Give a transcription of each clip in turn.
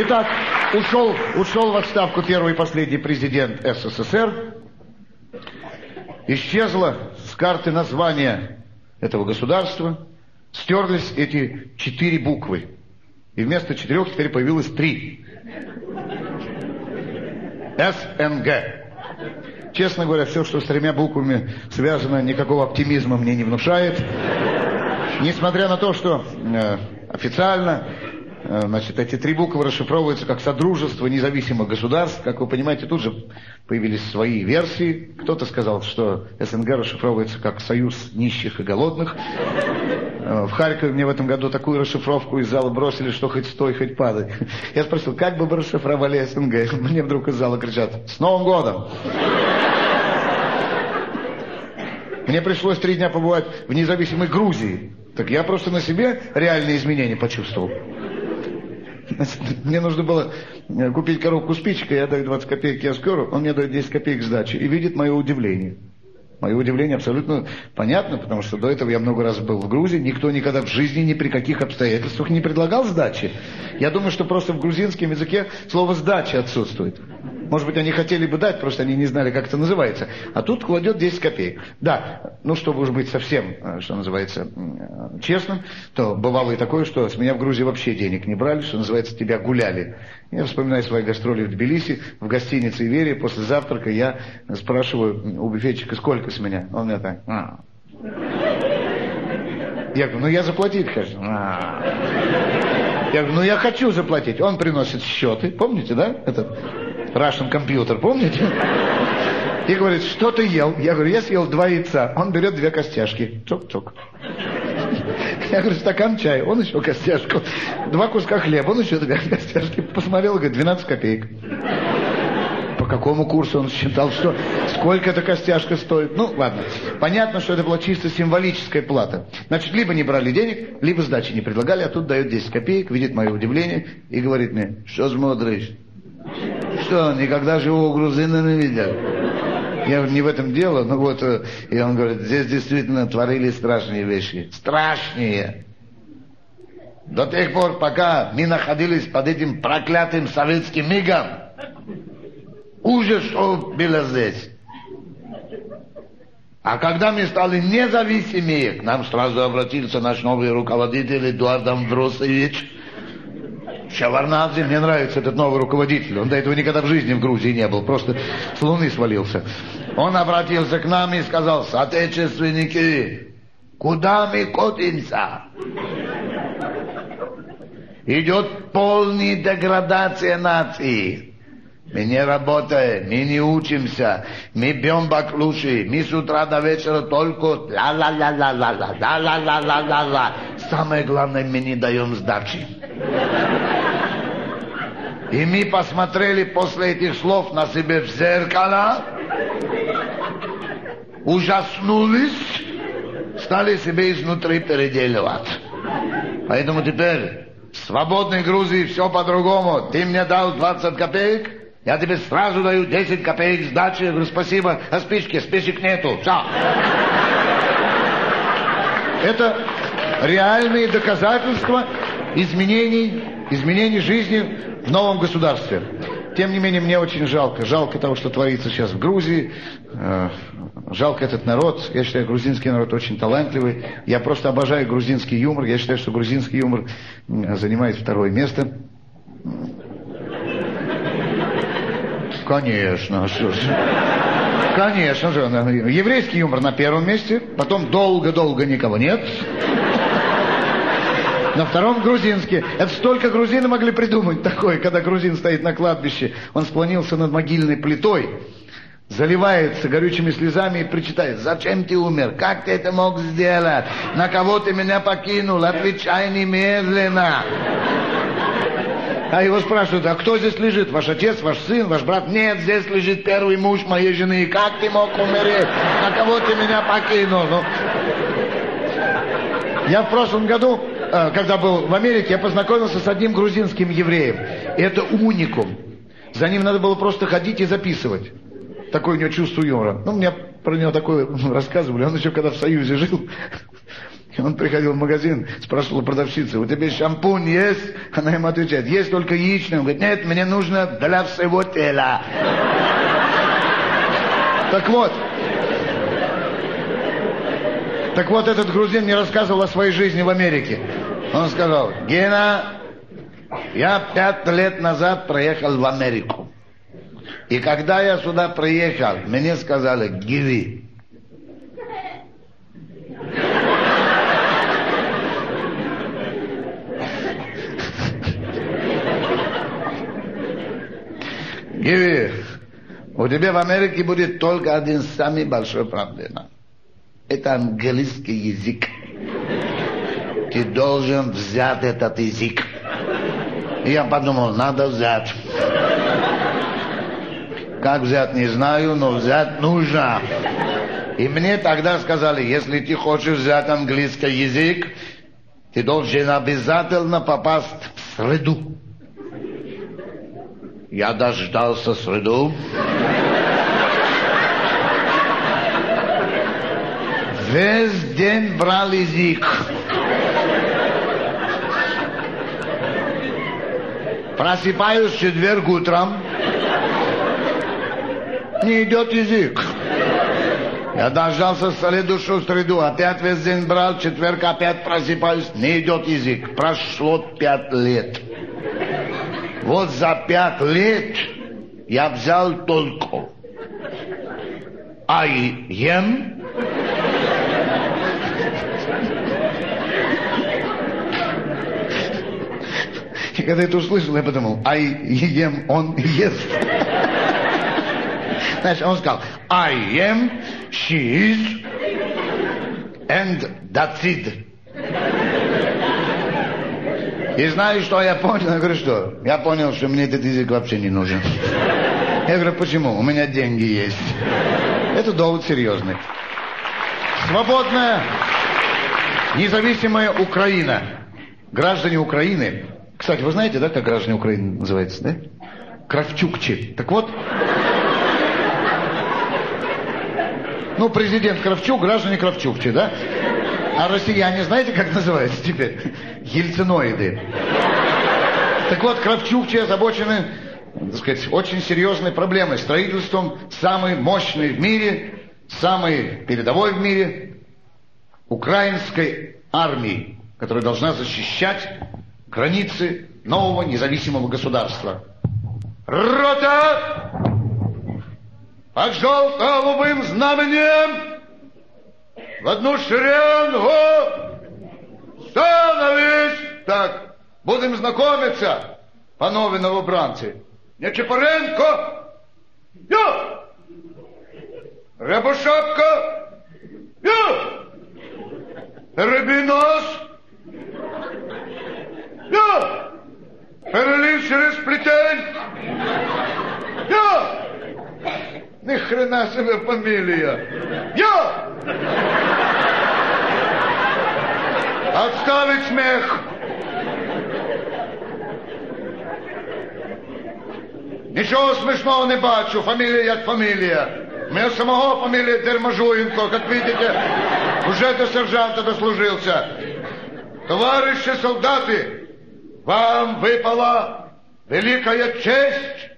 Итак, ушел, ушел в отставку первый и последний президент СССР. Исчезло с карты название этого государства. Стерлись эти четыре буквы. И вместо четырех теперь появилось три. СНГ. Честно говоря, все, что с тремя буквами связано, никакого оптимизма мне не внушает. Несмотря на то, что э, официально значит, эти три буквы расшифровываются как Содружество независимых государств. Как вы понимаете, тут же появились свои версии. Кто-то сказал, что СНГ расшифровывается как Союз нищих и голодных. Э, в Харькове мне в этом году такую расшифровку из зала бросили, что хоть стой, хоть падай. Я спросил, как бы вы расшифровали СНГ? Мне вдруг из зала кричат, с Новым годом! Мне пришлось три дня побывать в независимой Грузии. Так я просто на себе реальные изменения почувствовал. Мне нужно было э, купить коробку спичек, я даю 20 копеек киоскеру, он мне дает 10 копеек сдачи и видит мое удивление. Мое удивление абсолютно понятно, потому что до этого я много раз был в Грузии, никто никогда в жизни ни при каких обстоятельствах не предлагал сдачи. Я думаю, что просто в грузинском языке слово «сдача» отсутствует. Может быть, они хотели бы дать, просто они не знали, как это называется. А тут кладет 10 копеек. Да, ну, чтобы уж быть совсем, э, что называется, э, честным, то бывало и такое, что с меня в Грузии вообще денег не брали, что называется, тебя гуляли. Я вспоминаю свои гастроли в Тбилиси, в гостинице Иверия, после завтрака я спрашиваю у буфетчика, сколько с меня? Он мне так, а. Я говорю, ну я заплатить хочу. А. Я говорю, ну я хочу заплатить. Он приносит счеты, помните, да? Этот Russian компьютер, помните? И говорит, что ты ел? Я говорю, я съел два яйца. Он берет две костяшки. Чок-чок. Я говорю, стакан чая, он еще костяшку. Два куска хлеба, он еще две костяшки. Посмотрел говорит, 12 копеек. По какому курсу он считал, что сколько эта костяшка стоит? Ну, ладно. Понятно, что это была чисто символическая плата. Значит, либо не брали денег, либо сдачи не предлагали, а тут дает 10 копеек, видит мое удивление и говорит мне, что смотришь? Что, никогда живого грузина не видел? Я говорю, не в этом дело, ну вот, э, и он говорит, здесь действительно творили страшные вещи. Страшные. До тех пор, пока мы находились под этим проклятым советским мигом, ужас, что было здесь. А когда мы стали независимыми, к нам сразу обратился наш новый руководитель Эдуард Амвросович, Шаварнадзе, мне нравится этот новый руководитель. Он до этого никогда в жизни в Грузии не был, просто с луны свалился. Он обратился к нам и сказал, соотечественники, куда мы катимся? Идет полная деградация нации. Мы не работаем, мы не учимся, мы бьем баклуши, мы с утра до вечера только ла-ла-ла-ла-ла-ла, ла-ла-ла-ла-ла-ла. Самое главное, мы не даем сдачи. И мы посмотрели после этих слов на себе в зеркало, ужаснулись, стали себе изнутри переделывать. Поэтому теперь в свободной Грузии все по-другому. Ты мне дал 20 копеек, я тебе сразу даю 10 копеек сдачи. Я говорю, спасибо, а спички, спичек нету. Все. Это реальные доказательства изменений, изменений жизни в новом государстве. Тем не менее, мне очень жалко. Жалко того, что творится сейчас в Грузии. Э, жалко этот народ. Я считаю, грузинский народ очень талантливый. Я просто обожаю грузинский юмор. Я считаю, что грузинский юмор занимает второе место. Конечно, что же. Конечно же. Еврейский юмор на первом месте, потом долго-долго никого нет. На втором грузинский. Это столько грузины могли придумать такое, когда грузин стоит на кладбище. Он склонился над могильной плитой, заливается горючими слезами и причитает, зачем ты умер, как ты это мог сделать, на кого ты меня покинул, отвечай немедленно. А его спрашивают, а кто здесь лежит? Ваш отец, ваш сын, ваш брат? Нет, здесь лежит первый муж моей жены. Как ты мог умереть? На кого ты меня покинул? Ну... Я в прошлом году когда был в Америке, я познакомился с одним грузинским евреем. И это уникум. За ним надо было просто ходить и записывать. Такое у него чувство юмора. Ну, мне про него такое рассказывали. Он еще когда в Союзе жил, он приходил в магазин, спрашивал у продавщицы, у тебя шампунь есть? Она ему отвечает, есть только яичный. Он говорит, нет, мне нужно для всего тела. Так вот, так вот этот грузин мне рассказывал о своей жизни в Америке. Он сказал, Гена, я пять лет назад проехал в Америку. И когда я сюда приехал, мне сказали, Гиви, Гиви, у тебя в Америке будет только один самый большой проблема. Это английский язык. Ты должен взять этот язык. Я подумал, надо взять. Как взять, не знаю, но взять нужно. И мне тогда сказали, если ты хочешь взять английский язык, ты должен обязательно попасть в среду. Я дождался среду. Весь день брал язык. Просыпаюсь в четверг утром. Не идет язык. Я дождался следующую среду, опять весь день брал, четверг опять просыпаюсь, не идет язык. Прошло пять лет. Вот за пять лет я взял только I am И когда это услышал, я подумал, I am, он ест. Знаешь, он сказал, I am, she is, and that's it. И знаешь, что я понял? Я говорю, что? Я понял, что мне этот язык вообще не нужен. Я говорю, почему? У меня деньги есть. Это довод серьезный. Свободная, независимая Украина. Граждане Украины. Кстати, вы знаете, да, как граждане Украины называются, да? Кравчукчи. Так вот, ну, президент Кравчук, граждане Кравчукчи, да? А россияне знаете, как называются теперь? Ельциноиды. Так вот, Кравчукчи озабочены, так сказать, очень серьезной проблемой. Строительством самой мощной в мире, самой передовой в мире украинской армии, которая должна защищать границы нового независимого государства. Рота! Под желто-голубым знаменем в одну шеренгу! Становись! Так, будем знакомиться, панове новобранці. Нечипоренко! Я! Рябошапка! Я! Рибінос! Я! Перелив через плетень! Я! Ни хрена себе фамилия! Я! Отставить смех! Нічого смішного не бачу, фамілія як фамілія. У меня самого фамилия Дермажуенко, как видите, уже до сержанта дослужился. Товарищи солдаты, вам выпала великая честь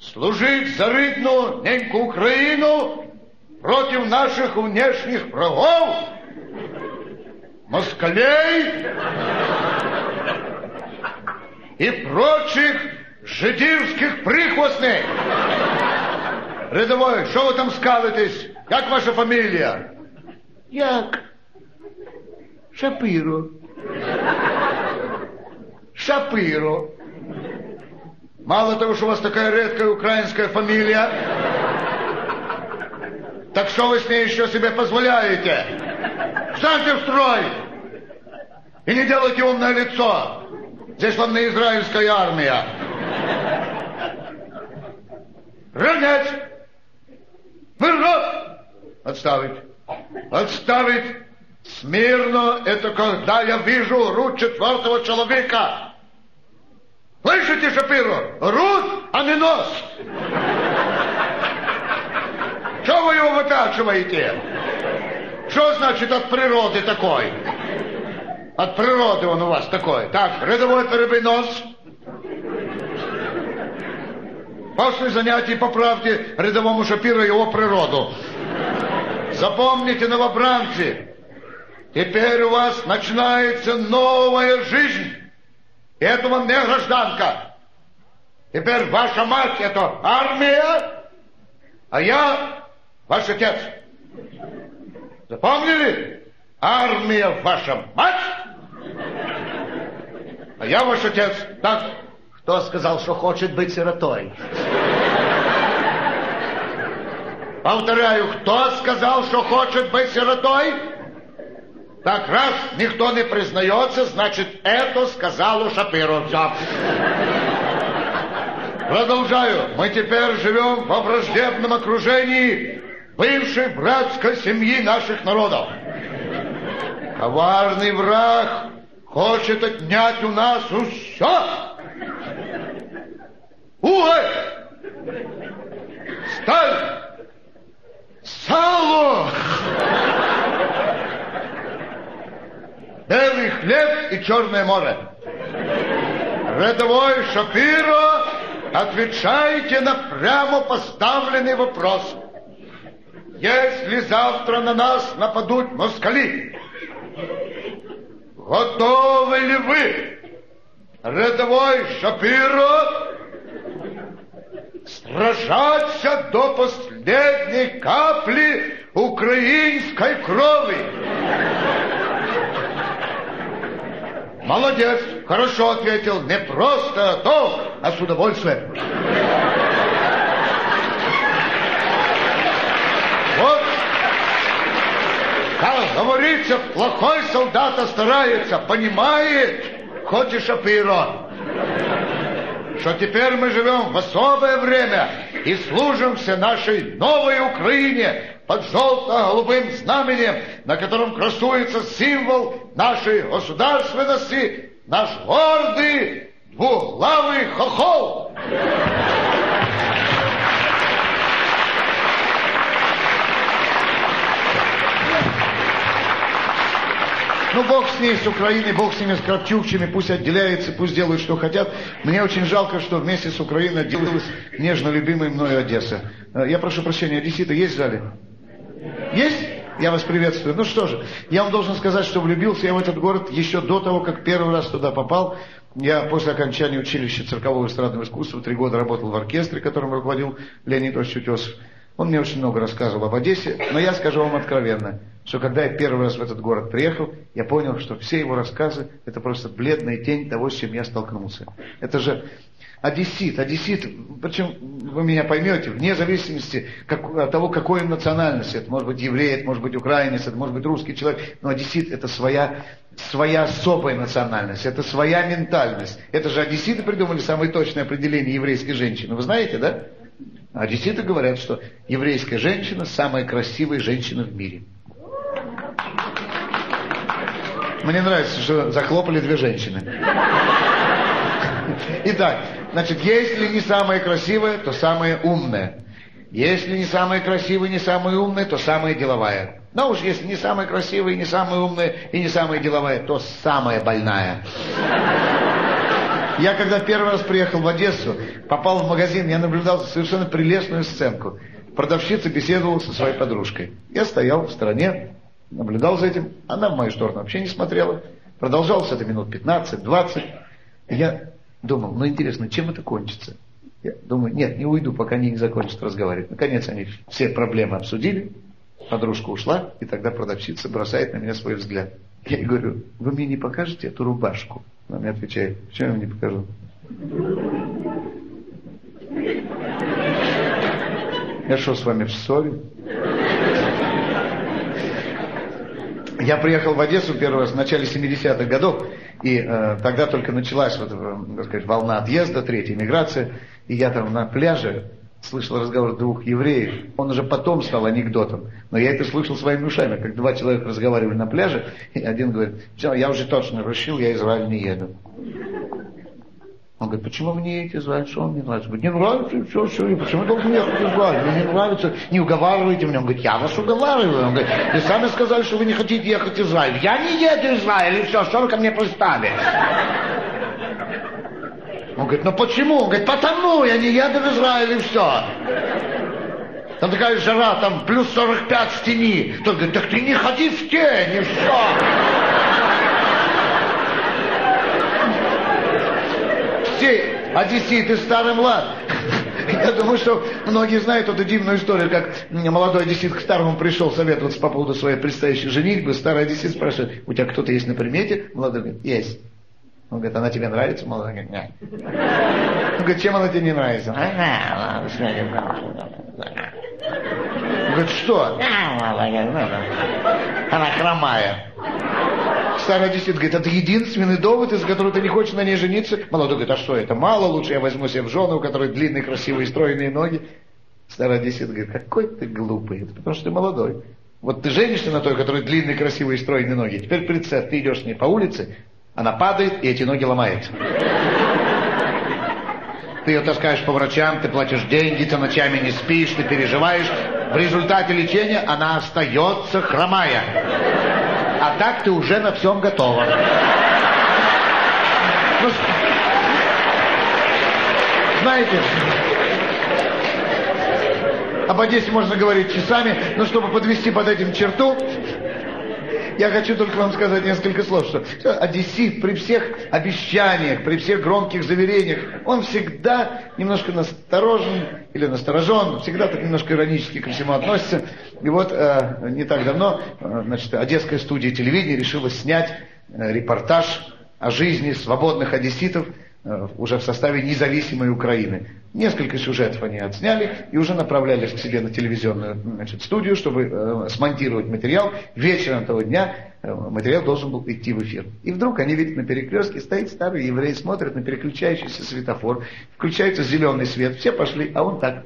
служить за рідну неньку Украину против наших внешних врагов, москалей и прочих жидівських прихвостней. Рядовой, що ви там скалитесь? Як ваша фамілія? Як? Шапиро. Шапиро. Мало того, что у вас такая редкая украинская фамилия, так что вы с ней еще себе позволяете? Встаньте в строй! И не делайте умное лицо! Здесь вам не израильская армия. Равнять! Вырно! Отставить! Отставить! Смирно это когда я вижу рук четвертого человека. Слышите, Шапиро? Рут, а не нос. Что вы его вытачиваете? Что значит от природы такой? От природы он у вас такой. Так, рядовой перебинос. После занятий поправьте рядовому Шапиру его природу. Запомните, новобранцы, теперь у вас начинается новая жизнь. Это вам не гражданка. Теперь ваша мать это армия, а я ваш отец. Запомнили? Армия ваша мать, а я ваш отец. Так? Кто сказал, что хочет быть сиротой? Повторяю, кто сказал, что хочет быть сиротой? Так раз никто не признается, значит, это сказал у Шапиро. Все. Продолжаю. Мы теперь живем во враждебном окружении бывшей братской семьи наших народов. Коварный враг хочет отнять у нас все. Уголь, сталь, сало, белый хлеб и черное море. Рядовой Шапиро, отвечайте на прямо поставленный вопрос. Если завтра на нас нападут москали, готовы ли вы, рядовой Шапиро, сражаться до последней капли украинской крови? Молодец, хорошо ответил, не просто то, а с удовольствием. Вот, как говорится, плохой солдат старается, понимает, и Шапиро, что теперь мы живем в особое время и служимся нашей новой Украине под желто-голубым знаменем, на котором красуется символ нашей государственности, наш гордый двуглавый хохол. Ну, бог с ней, с Украиной, бог с ними, с Кравчукчами, пусть отделяется, пусть делают, что хотят. Мне очень жалко, что вместе с Украиной отделилась нежно любимая мною Одесса. Э, я прошу прощения, Одессита есть в зале? Есть? Я вас приветствую. Ну что же, я вам должен сказать, что влюбился я в этот город еще до того, как первый раз туда попал. Я после окончания училища циркового эстрадного искусства три года работал в оркестре, которым руководил Леонид Ильич Утесов. Он мне очень много рассказывал об Одессе, но я скажу вам откровенно, что когда я первый раз в этот город приехал, я понял, что все его рассказы – это просто бледная тень того, с чем я столкнулся. Это же одессит, одессит, причем вы меня поймете, вне зависимости как, от того, какой он национальности, это может быть еврей, это может быть украинец, это может быть русский человек, но одессит это своя, своя особая национальность, это своя ментальность. Это же одесситы придумали самое точное определение еврейской женщины, вы знаете, да? Одесситы говорят, что еврейская женщина самая красивая женщина в мире. Мне нравится, что захлопали две женщины. Итак, значит, если не самая красивая, то самая умная. Если не самая красивая, не самая умная, то самая деловая. Но уж если не самая красивая, не самая умная и не самая деловая, то самая больная. Я когда первый раз приехал в Одессу, попал в магазин, я наблюдал совершенно прелестную сценку. Продавщица беседовала со своей подружкой. Я стоял в стороне, наблюдал за этим. Она в мою сторону вообще не смотрела. Продолжалось это минут 15-20. Я думал, ну интересно, чем это кончится? Я думаю, нет, не уйду, пока они не закончат разговаривать. Наконец они все проблемы обсудили, подружка ушла, и тогда продавщица бросает на меня свой взгляд. Я ей говорю, вы мне не покажете эту рубашку? Она мне отвечает, почему я вам не покажу? Я что, с вами в ссоре? Я приехал в Одессу первый раз в начале 70-х годов, и э, тогда только началась вот, э, сказать, волна отъезда, третья миграция, и я там на пляже слышал разговор двух евреев. Он уже потом стал анекдотом. Но я это слышал своими ушами, как два человека разговаривали на пляже, и один говорит, все, я уже точно решил, я Израиль не еду. Он говорит, почему вы не едете? Что вам не нравится? Говорит, не нравится, все, все, и почему должен ехать в Израиль? Мне не нравится, не уговаривайте меня. Он говорит, я вас уговариваю. Он говорит, вы сами сказали, что вы не хотите ехать в Израиль. Я не еду в Израиль, и все, что вы ко мне пристали? Он говорит, ну почему? Он говорит, потому я не еду в Израиль, и все. Там такая жара, там плюс 45 в тени. Тот говорит, так ты не ходи в тень, и все. Все одесситы старый млад. Я думаю, что многие знают эту дивную историю, как молодой одессит к старому пришел советоваться по поводу своей предстоящей женитьбы. Старый одессит спрашивает, у тебя кто-то есть на примете? Молодой говорит, есть. Он говорит, она тебе нравится? Молодой говорит, нет. Он говорит, чем она тебе не нравится? Он говорит, что? Она хромая. Старый одессит говорит, это единственный довод, из-за которого ты не хочешь на ней жениться. Молодой говорит, а что это, мало, лучше я возьму себе в жену, у которой длинные, красивые, стройные ноги. Старый одессит говорит, какой ты глупый, это потому что ты молодой. Вот ты женишься на той, у которой длинные, красивые, стройные ноги. Теперь представь, ты идешь с ней по улице, она падает, и эти ноги ломаются. Ты ее таскаешь по врачам, ты платишь деньги, ты ночами не спишь, ты переживаешь. В результате лечения она остается хромая. А так ты уже на всем готова. Ну, знаете, об Одессе можно говорить часами, но чтобы подвести под этим черту, я хочу только вам сказать несколько слов, что одессит при всех обещаниях, при всех громких заверениях, он всегда немножко насторожен или насторожен, всегда так немножко иронически ко всему относится. И вот э, не так давно, э, значит, Одесская студия телевидения решила снять э, репортаж о жизни свободных одесситов э, уже в составе независимой Украины. Несколько сюжетов они отсняли и уже направлялись к себе на телевизионную значит, студию, чтобы э, смонтировать материал. Вечером того дня э, материал должен был идти в эфир. И вдруг они видят на перекрестке, стоит старый еврей, смотрит на переключающийся светофор, включается зеленый свет, все пошли, а он так.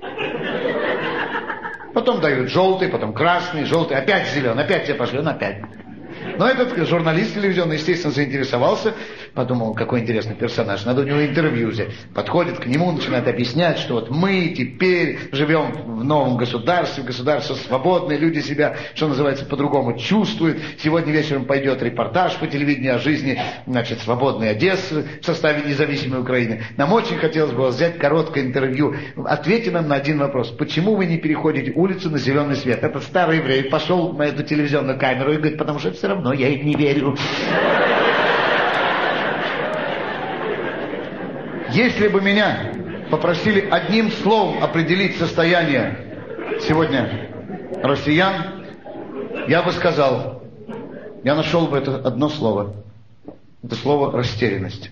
Потом дают желтый, потом красный, желтый, опять зеленый, опять все пошли, он опять. Но этот журналист телевизионный, естественно, заинтересовался, подумал, какой интересный персонаж, надо у него интервью взять. Подходит к нему, начинает объяснять, что вот мы теперь живем в новом государстве, государство свободное, люди себя, что называется, по-другому чувствуют. Сегодня вечером пойдет репортаж по телевидению о жизни, значит, свободной Одессы в составе независимой Украины. Нам очень хотелось бы взять короткое интервью. Ответьте нам на один вопрос. Почему вы не переходите улицу на зеленый свет? Этот старый еврей пошел на эту телевизионную камеру и говорит, потому что все равно я им не верю. Если бы меня попросили одним словом определить состояние сегодня россиян, я бы сказал, я нашел бы это одно слово. Это слово растерянность.